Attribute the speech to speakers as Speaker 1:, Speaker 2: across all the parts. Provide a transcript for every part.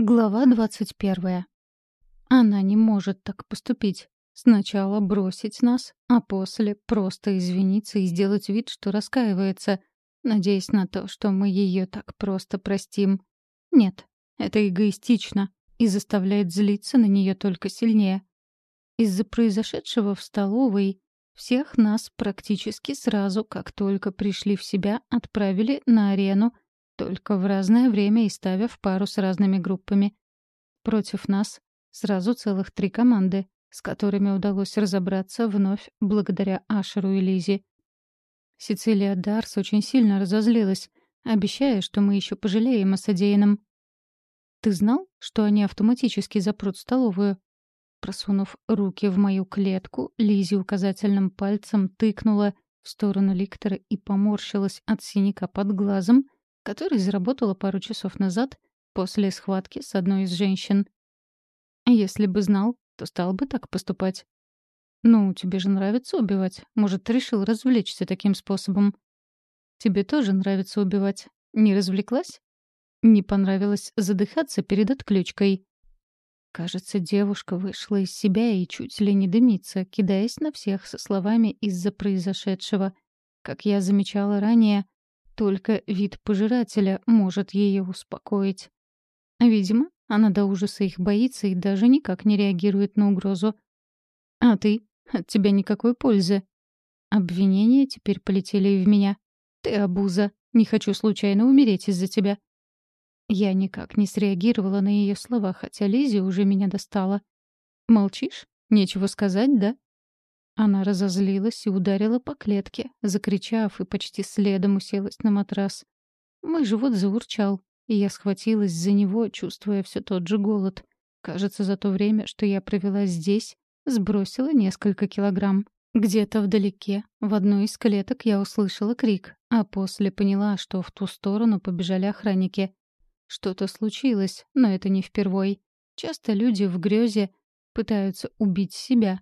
Speaker 1: Глава двадцать первая. Она не может так поступить. Сначала бросить нас, а после просто извиниться и сделать вид, что раскаивается, надеясь на то, что мы ее так просто простим. Нет, это эгоистично и заставляет злиться на нее только сильнее. Из-за произошедшего в столовой всех нас практически сразу, как только пришли в себя, отправили на арену — только в разное время и ставя в пару с разными группами. Против нас сразу целых три команды, с которыми удалось разобраться вновь благодаря Ашеру и Лизе. Сицилия Дарс очень сильно разозлилась, обещая, что мы еще пожалеем о содеянном. «Ты знал, что они автоматически запрут столовую?» Просунув руки в мою клетку, Лизи указательным пальцем тыкнула в сторону ликтора и поморщилась от синяка под глазом, который заработала пару часов назад после схватки с одной из женщин. Если бы знал, то стал бы так поступать. «Ну, тебе же нравится убивать. Может, решил развлечься таким способом?» «Тебе тоже нравится убивать. Не развлеклась?» «Не понравилось задыхаться перед отключкой?» Кажется, девушка вышла из себя и чуть ли не дымится, кидаясь на всех со словами из-за произошедшего. Как я замечала ранее, только вид пожирателя может ее успокоить. Видимо, она до ужаса их боится и даже никак не реагирует на угрозу. «А ты? От тебя никакой пользы». Обвинения теперь полетели и в меня. «Ты обуза. Не хочу случайно умереть из-за тебя». Я никак не среагировала на ее слова, хотя Лизи уже меня достала. «Молчишь? Нечего сказать, да?» Она разозлилась и ударила по клетке, закричав и почти следом уселась на матрас. Мой живот заурчал, и я схватилась за него, чувствуя все тот же голод. Кажется, за то время, что я провела здесь, сбросила несколько килограмм. Где-то вдалеке, в одной из клеток, я услышала крик, а после поняла, что в ту сторону побежали охранники. Что-то случилось, но это не впервой. Часто люди в грезе пытаются убить себя,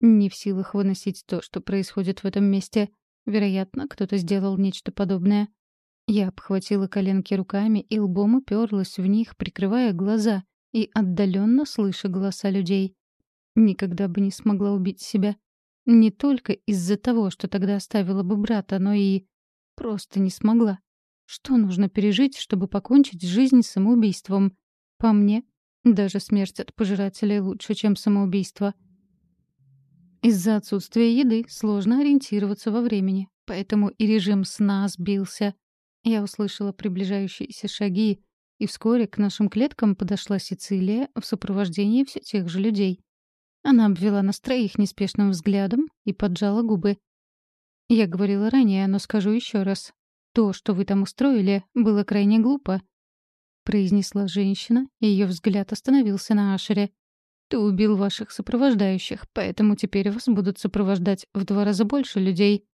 Speaker 1: не в силах выносить то, что происходит в этом месте. Вероятно, кто-то сделал нечто подобное. Я обхватила коленки руками и лбом уперлась в них, прикрывая глаза и отдаленно слыша голоса людей. Никогда бы не смогла убить себя. Не только из-за того, что тогда оставила бы брата, но и... Просто не смогла. Что нужно пережить, чтобы покончить жизнь самоубийством? По мне, даже смерть от пожирателей лучше, чем самоубийство — из-за отсутствия еды сложно ориентироваться во времени, поэтому и режим сна сбился. Я услышала приближающиеся шаги, и вскоре к нашим клеткам подошла Сицилия в сопровождении все тех же людей. Она обвела нас троих неспешным взглядом и поджала губы. Я говорила ранее, но скажу еще раз. То, что вы там устроили, было крайне глупо. Произнесла женщина, и ее взгляд остановился на Ашере. Ты убил ваших сопровождающих, поэтому теперь вас будут сопровождать в два раза больше людей.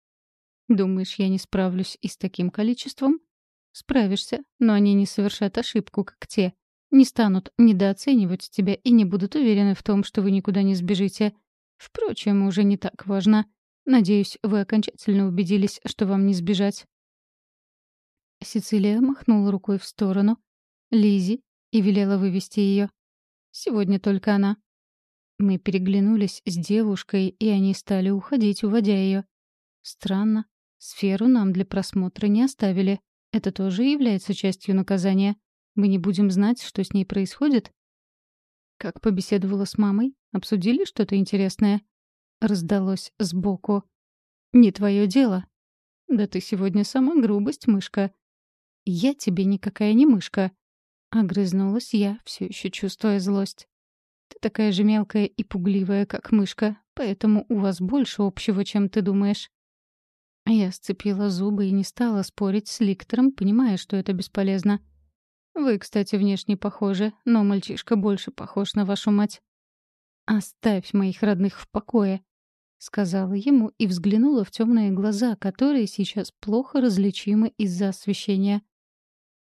Speaker 1: Думаешь, я не справлюсь и с таким количеством? Справишься, но они не совершат ошибку, как те. Не станут недооценивать тебя и не будут уверены в том, что вы никуда не сбежите. Впрочем, уже не так важно. Надеюсь, вы окончательно убедились, что вам не сбежать. Сицилия махнула рукой в сторону Лизи и велела вывести ее. Сегодня только она. Мы переглянулись с девушкой, и они стали уходить, уводя ее. Странно. Сферу нам для просмотра не оставили. Это тоже является частью наказания. Мы не будем знать, что с ней происходит. Как побеседовала с мамой? Обсудили что-то интересное? Раздалось сбоку. Не твое дело. Да ты сегодня сама грубость, мышка. Я тебе никакая не мышка. Огрызнулась я, все еще чувствуя злость. Такая же мелкая и пугливая, как мышка, поэтому у вас больше общего, чем ты думаешь». Я сцепила зубы и не стала спорить с Ликтором, понимая, что это бесполезно. «Вы, кстати, внешне похожи, но мальчишка больше похож на вашу мать». «Оставь моих родных в покое», — сказала ему и взглянула в темные глаза, которые сейчас плохо различимы из-за освещения.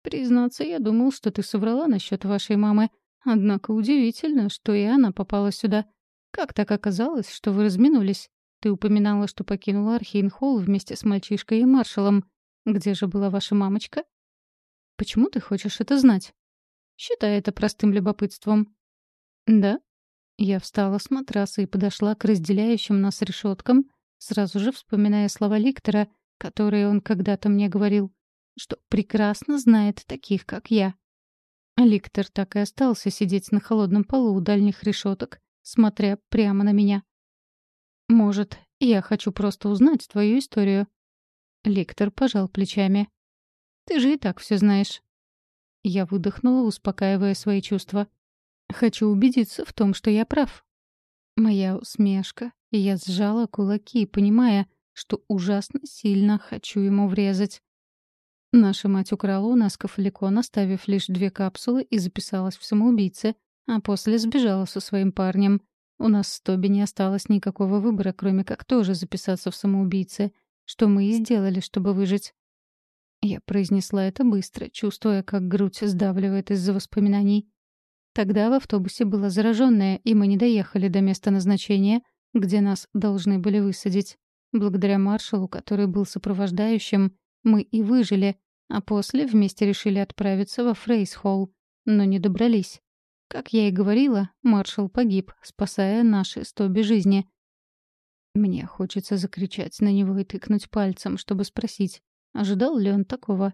Speaker 1: «Признаться, я думал, что ты соврала насчет вашей мамы, Однако удивительно, что и она попала сюда. Как так оказалось, что вы разминулись? Ты упоминала, что покинула Архейн-Холл вместе с мальчишкой и маршалом. Где же была ваша мамочка? Почему ты хочешь это знать? Считай это простым любопытством». «Да?» Я встала с матраса и подошла к разделяющим нас решеткам, сразу же вспоминая слова Ликтора, которые он когда-то мне говорил, что прекрасно знает таких, как я. Ликтор так и остался сидеть на холодном полу у дальних решеток, смотря прямо на меня. «Может, я хочу просто узнать твою историю?» Ликтор пожал плечами. «Ты же и так все знаешь». Я выдохнула, успокаивая свои чувства. «Хочу убедиться в том, что я прав». Моя усмешка, и я сжала кулаки, понимая, что ужасно сильно хочу ему врезать. Наша мать украла у нас кафеликон, оставив лишь две капсулы, и записалась в самоубийце, а после сбежала со своим парнем. У нас с Тоби не осталось никакого выбора, кроме как тоже записаться в самоубийце, что мы и сделали, чтобы выжить. Я произнесла это быстро, чувствуя, как грудь сдавливает из-за воспоминаний. Тогда в автобусе было зараженное, и мы не доехали до места назначения, где нас должны были высадить. Благодаря маршалу, который был сопровождающим, мы и выжили, а после вместе решили отправиться во Фрейсхолл, но не добрались. Как я и говорила, маршал погиб, спасая наши стоби жизни. Мне хочется закричать на него и тыкнуть пальцем, чтобы спросить, ожидал ли он такого.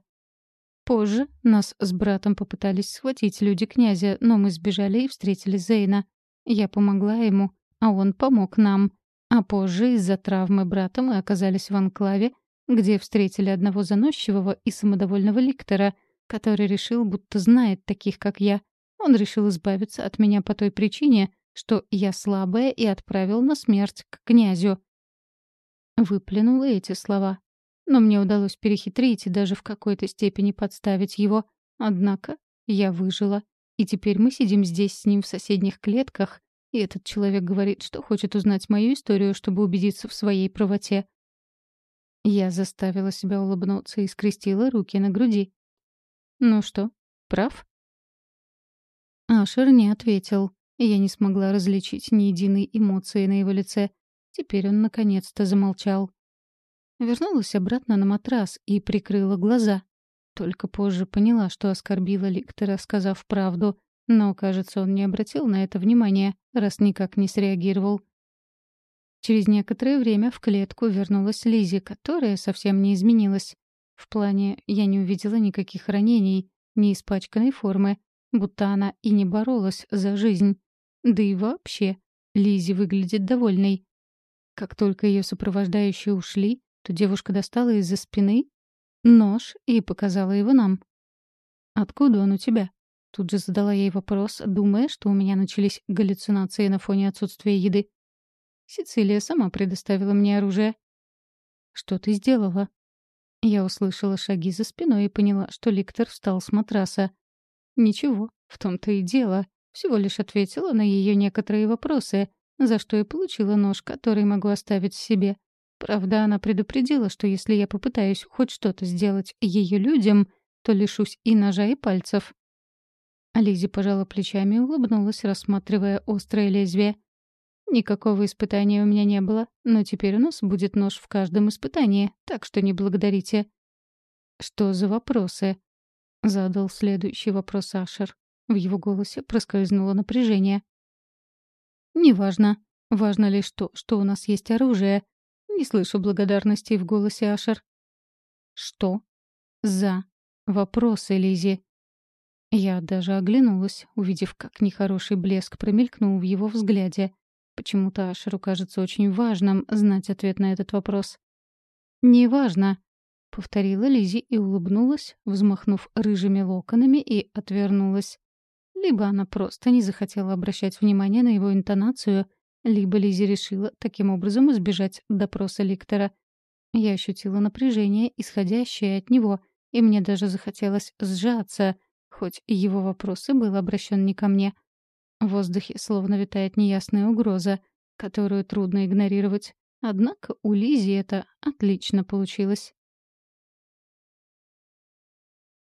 Speaker 1: Позже нас с братом попытались схватить люди князя, но мы сбежали и встретили Зейна. Я помогла ему, а он помог нам. А позже из-за травмы брата мы оказались в анклаве, где встретили одного заносчивого и самодовольного ликтора, который решил, будто знает таких, как я. Он решил избавиться от меня по той причине, что я слабая и отправил на смерть к князю. Выплюнула эти слова. Но мне удалось перехитрить и даже в какой-то степени подставить его. Однако я выжила. И теперь мы сидим здесь с ним в соседних клетках, и этот человек говорит, что хочет узнать мою историю, чтобы убедиться в своей правоте. Я заставила себя улыбнуться и скрестила руки на груди. «Ну что, прав?» Ашер не ответил. Я не смогла различить ни единой эмоции на его лице. Теперь он наконец-то замолчал. Вернулась обратно на матрас и прикрыла глаза. Только позже поняла, что оскорбила Ликтора, сказав правду. Но, кажется, он не обратил на это внимания, раз никак не среагировал. Через некоторое время в клетку вернулась Лизи, которая совсем не изменилась. В плане я не увидела никаких ранений, ни испачканной формы, будто она и не боролась за жизнь. Да и вообще, Лизи выглядит довольной. Как только ее сопровождающие ушли, то девушка достала из-за спины нож и показала его нам. «Откуда он у тебя?» Тут же задала ей вопрос, думая, что у меня начались галлюцинации на фоне отсутствия еды. Сицилия сама предоставила мне оружие. «Что ты сделала?» Я услышала шаги за спиной и поняла, что Ликтор встал с матраса. «Ничего, в том-то и дело. Всего лишь ответила на ее некоторые вопросы, за что и получила нож, который могу оставить себе. Правда, она предупредила, что если я попытаюсь хоть что-то сделать ее людям, то лишусь и ножа, и пальцев». Лизи пожала плечами и улыбнулась, рассматривая острое лезвие. Никакого испытания у меня не было, но теперь у нас будет нож в каждом испытании, так что не благодарите. Что за вопросы? Задал следующий вопрос Ашер. В его голосе проскользнуло напряжение. «Неважно. Важно лишь то, что у нас есть оружие. Не слышу благодарности в голосе Ашер». «Что?» «За. Вопросы, Лизи». Я даже оглянулась, увидев, как нехороший блеск промелькнул в его взгляде. Почему-то Ашеру кажется очень важным знать ответ на этот вопрос. «Неважно», — повторила Лизи и улыбнулась, взмахнув рыжими локонами и отвернулась. Либо она просто не захотела обращать внимание на его интонацию, либо Лизи решила таким образом избежать допроса Ликтора. Я ощутила напряжение, исходящее от него, и мне даже захотелось сжаться, хоть его вопрос и был обращен не ко мне — в воздухе словно витает неясная угроза, которую трудно игнорировать. Однако у Лизи это отлично получилось.